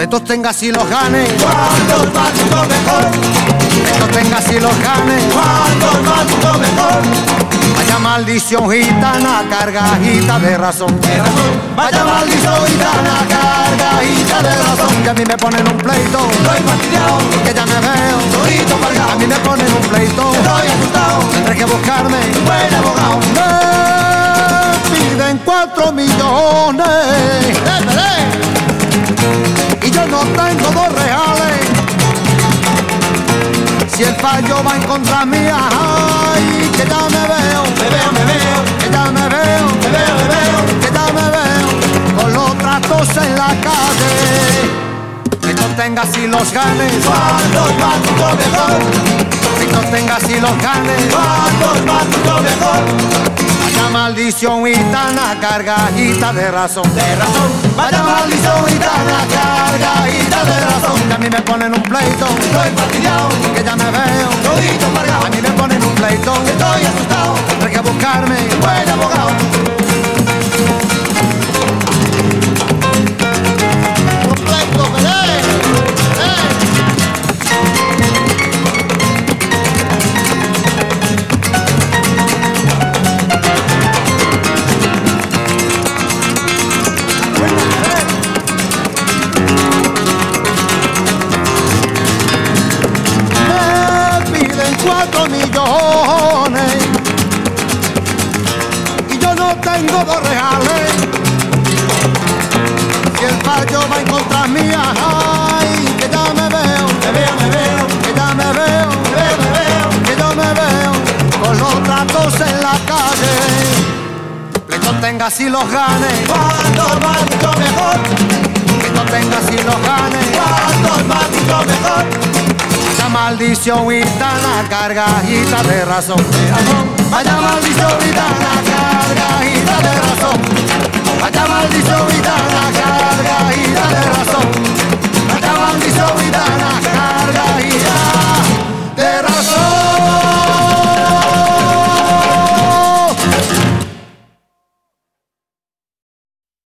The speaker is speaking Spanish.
Estos tengas y los gane. Cuando el maldito mejor. Estos tengas y los gane. Cuando el maldito mejor. Vaya maldición gitana, cargajita de razón. De razón. Vaya maldición gitana, cargajita de razón. Que a mí me ponen un pleito. Estoy fastidiado. Que ya me veo. Todito cargado. A mí me ponen un pleito. Estoy asustado. Tendré que buscarme. Un buen abogado. Me piden cuatro millones. Fallo va en contra mía, ay, que ya me veo. Me veo, me veo. Que ya me veo. Me veo, me veo. Que ya me veo. Con los tratos en la calle. Que no tengas y los ganes. Cuando el maldito mejor. Que no tengas y los ganes. Cuando el maldito mejor. Vaya maldición gitana, cargajita de razón. De razón. Vaya maldición gitana, cargajita de razón. Que a mí me ponen un pleito. Estoy fastidiado. Que ya me veo. Y yo no tengo dos reales. Si el fallo va en contra mía, ay, que ya me veo, Me veo, me veo. que ya me veo, Me veo, me veo. que yo me veo con los tratos en la calle. Pleito tengas y los ganes, Cuando el maldito mejor. que no tengas y los ganes. Mejor. Esa maldición gitana, cargajita de razón. Vaya maldición gitana, cargajita de razón. Vaya maldición